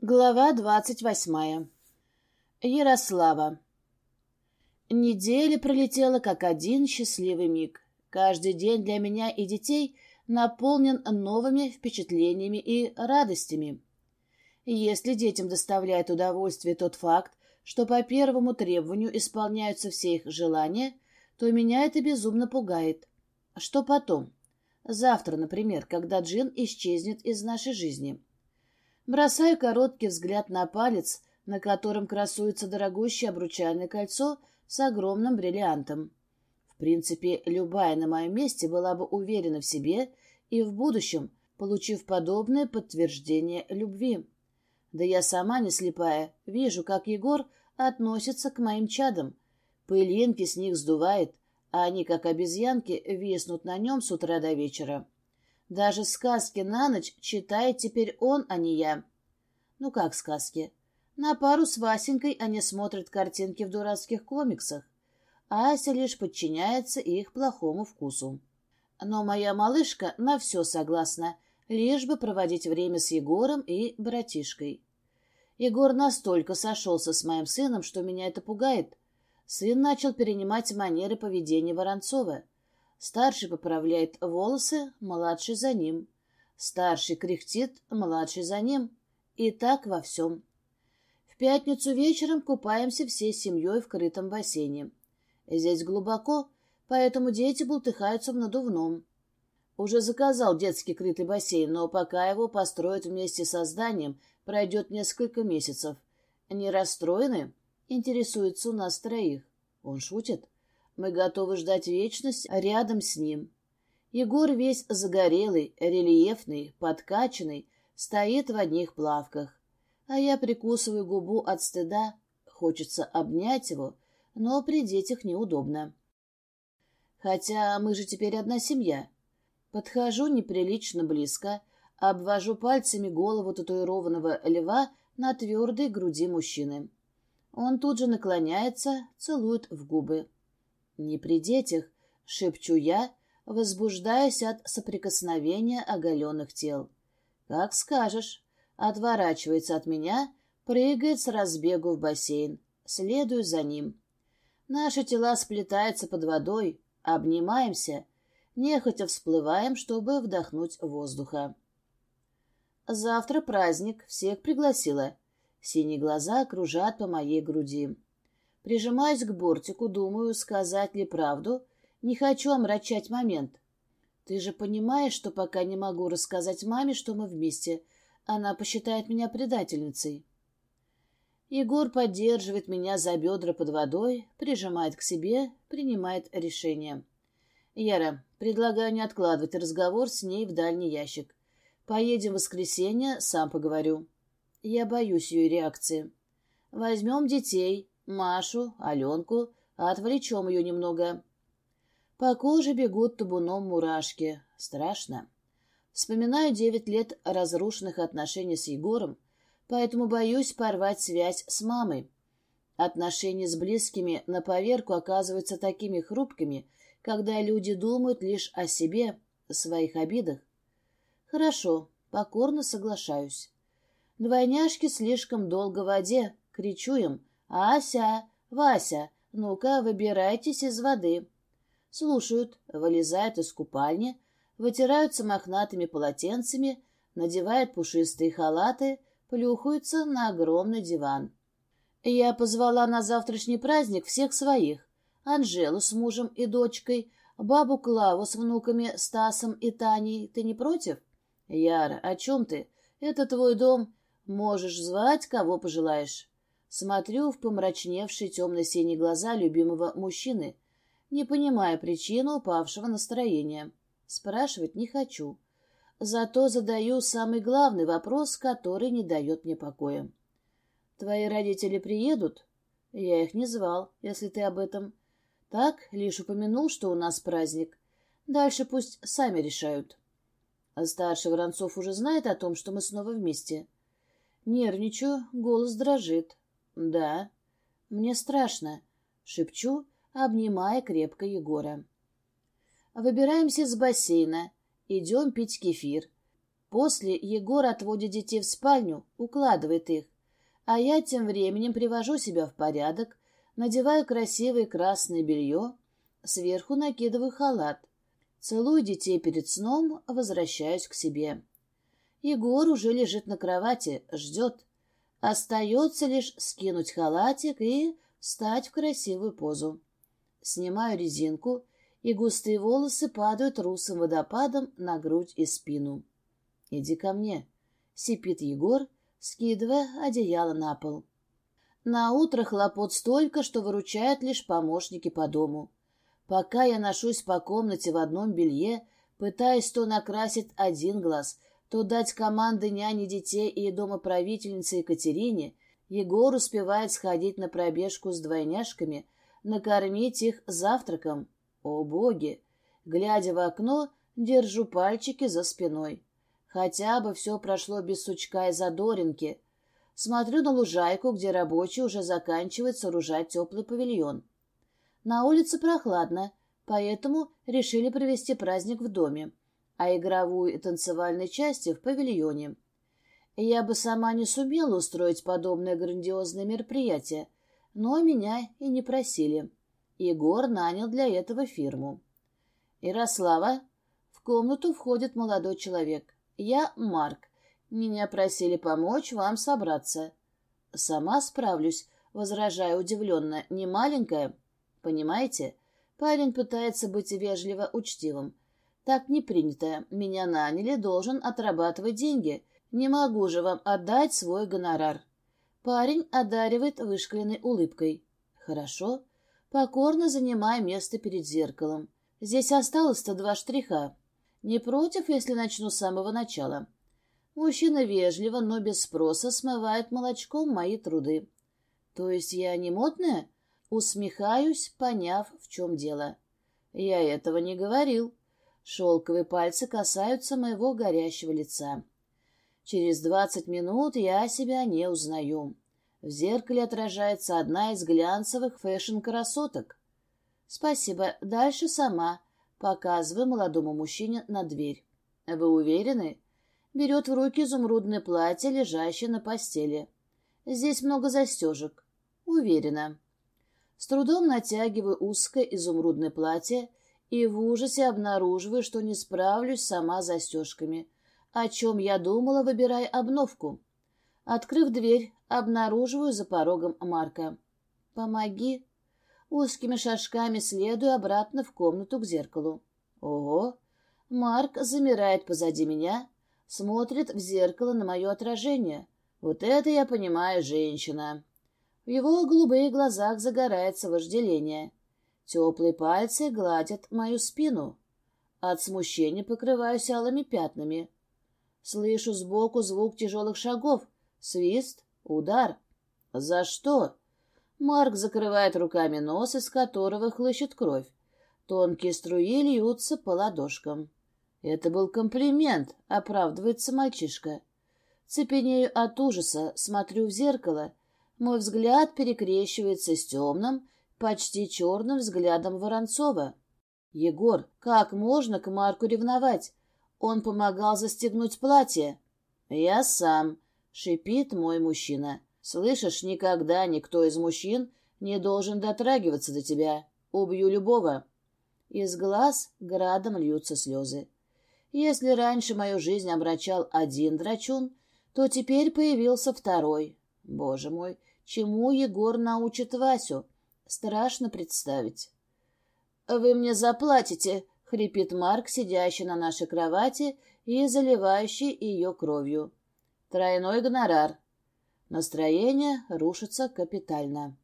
Глава двадцать восьмая. Ярослава. Неделя пролетела как один счастливый миг. Каждый день для меня и детей наполнен новыми впечатлениями и радостями. Если детям доставляет удовольствие тот факт, что по первому требованию исполняются все их желания, то меня это безумно пугает. Что потом? Завтра, например, когда Джин исчезнет из нашей жизни. Бросаю короткий взгляд на палец, на котором красуется дорогущее обручальное кольцо с огромным бриллиантом. В принципе, любая на моем месте была бы уверена в себе и в будущем, получив подобное подтверждение любви. Да я сама не слепая, вижу, как Егор относится к моим чадам. Пылинки с них сдувает, а они, как обезьянки, виснут на нем с утра до вечера. Даже сказки на ночь читает теперь он, а не я. Ну как сказки? На пару с Васенькой они смотрят картинки в дурацких комиксах. Ася лишь подчиняется их плохому вкусу. Но моя малышка на все согласна, лишь бы проводить время с Егором и братишкой. Егор настолько сошелся с моим сыном, что меня это пугает. Сын начал перенимать манеры поведения Воронцова — Старший поправляет волосы, младший за ним. Старший кряхтит, младший за ним. И так во всем. В пятницу вечером купаемся всей семьей в крытом бассейне. Здесь глубоко, поэтому дети бултыхаются в надувном. Уже заказал детский крытый бассейн, но пока его построят вместе со зданием, пройдет несколько месяцев. Не расстроены? Интересуется у нас троих. Он шутит. Мы готовы ждать вечность рядом с ним. Егор весь загорелый, рельефный, подкачанный, стоит в одних плавках. А я прикусываю губу от стыда. Хочется обнять его, но при детях неудобно. Хотя мы же теперь одна семья. Подхожу неприлично близко, обвожу пальцами голову татуированного льва на твердой груди мужчины. Он тут же наклоняется, целует в губы. «Не при детях», — шепчу я, возбуждаясь от соприкосновения оголенных тел. «Как скажешь». Отворачивается от меня, прыгает с разбегу в бассейн. Следую за ним. Наши тела сплетаются под водой, обнимаемся, нехотя всплываем, чтобы вдохнуть воздуха. Завтра праздник, всех пригласила. Синие глаза кружат по моей груди. Прижимаюсь к бортику, думаю, сказать ли правду. Не хочу омрачать момент. Ты же понимаешь, что пока не могу рассказать маме, что мы вместе. Она посчитает меня предательницей. Егор поддерживает меня за бедра под водой, прижимает к себе, принимает решение. Яра, предлагаю не откладывать разговор с ней в дальний ящик. Поедем в воскресенье, сам поговорю. Я боюсь ее реакции. Возьмем детей, Машу, Аленку, отвлечем ее немного. По коже бегут табуном мурашки. Страшно. Вспоминаю девять лет разрушенных отношений с Егором, поэтому боюсь порвать связь с мамой. Отношения с близкими на поверку оказываются такими хрупкими, когда люди думают лишь о себе, своих обидах. Хорошо, покорно соглашаюсь. Двойняшки слишком долго в воде, кричу им, «Ася! Вася! Ну-ка, выбирайтесь из воды!» Слушают, вылезают из купальни, вытираются мохнатыми полотенцами, надевают пушистые халаты, плюхаются на огромный диван. Я позвала на завтрашний праздник всех своих. Анжелу с мужем и дочкой, бабу Клаву с внуками Стасом и Таней. Ты не против? Яра, о чем ты? Это твой дом. Можешь звать, кого пожелаешь. Смотрю в помрачневшие темно-синие глаза любимого мужчины, не понимая причину упавшего настроения. Спрашивать не хочу. Зато задаю самый главный вопрос, который не дает мне покоя. «Твои родители приедут?» «Я их не звал, если ты об этом». «Так, лишь упомянул, что у нас праздник. Дальше пусть сами решают». Старший Воронцов уже знает о том, что мы снова вместе. Нервничаю, голос дрожит. «Да». «Мне страшно», — шепчу, обнимая крепко Егора. Выбираемся из бассейна, идем пить кефир. После Егор отводит детей в спальню, укладывает их, а я тем временем привожу себя в порядок, надеваю красивое красное белье, сверху накидываю халат, целую детей перед сном, возвращаюсь к себе. Егор уже лежит на кровати, ждет. Остается лишь скинуть халатик и встать в красивую позу. Снимаю резинку, и густые волосы падают русым водопадом на грудь и спину. «Иди ко мне», — сипит Егор, скидывая одеяло на пол. На утро хлопот столько, что выручают лишь помощники по дому. Пока я ношусь по комнате в одном белье, пытаясь то накрасить один глаз, то дать команды няне детей и домоправительнице Екатерине, Егор успевает сходить на пробежку с двойняшками, накормить их завтраком. О, боги! Глядя в окно, держу пальчики за спиной. Хотя бы все прошло без сучка и задоринки. Смотрю на лужайку, где рабочие уже заканчивают сооружать теплый павильон. На улице прохладно, поэтому решили провести праздник в доме, а игровую и танцевальные части в павильоне. Я бы сама не сумела устроить подобное грандиозное мероприятие, но меня и не просили. Егор нанял для этого фирму. «Ярослава?» В комнату входит молодой человек. «Я Марк. Меня просили помочь вам собраться». «Сама справлюсь», — возражаю удивленно. «Не маленькая?» «Понимаете?» Парень пытается быть вежливо учтивым. «Так не принято. Меня наняли, должен отрабатывать деньги. Не могу же вам отдать свой гонорар». Парень одаривает вышкаленной улыбкой. «Хорошо. Покорно занимая место перед зеркалом. Здесь осталось-то два штриха. Не против, если начну с самого начала. Мужчина вежливо, но без спроса смывает молочком мои труды. То есть я не модная? Усмехаюсь, поняв, в чем дело. Я этого не говорил. Шелковые пальцы касаются моего горящего лица. Через двадцать минут я себя не узнаю. В зеркале отражается одна из глянцевых фэшн-красоток. Спасибо, дальше сама. Показываю молодому мужчине на дверь. Вы уверены? Берет в руки изумрудное платье, лежащее на постели. Здесь много застежек. Уверена. С трудом натягиваю узкое изумрудное платье и в ужасе обнаруживаю, что не справлюсь сама с застежками, о чем я думала, выбирая обновку. Открыв дверь, обнаруживаю за порогом Марка. «Помоги», Узкими шажками следую обратно в комнату к зеркалу. Ого! Марк замирает позади меня, смотрит в зеркало на мое отражение. Вот это я понимаю, женщина. В его голубых глазах загорается вожделение. Теплые пальцы гладят мою спину. От смущения покрываюсь алыми пятнами. Слышу сбоку звук тяжелых шагов. Свист, удар. За что? Марк закрывает руками нос, из которого хлыщет кровь. Тонкие струи льются по ладошкам. Это был комплимент, оправдывается мальчишка. Цепенею от ужаса, смотрю в зеркало. Мой взгляд перекрещивается с темным, почти черным взглядом Воронцова. «Егор, как можно к Марку ревновать? Он помогал застегнуть платье». «Я сам», — шипит мой мужчина. Слышишь, никогда никто из мужчин не должен дотрагиваться до тебя. Убью любого. Из глаз градом льются слезы. Если раньше мою жизнь обращал один драчун, то теперь появился второй. Боже мой, чему Егор научит Васю? Страшно представить. «Вы мне заплатите!» — хрипит Марк, сидящий на нашей кровати и заливающий ее кровью. «Тройной гонорар. Настроение рушится капитально.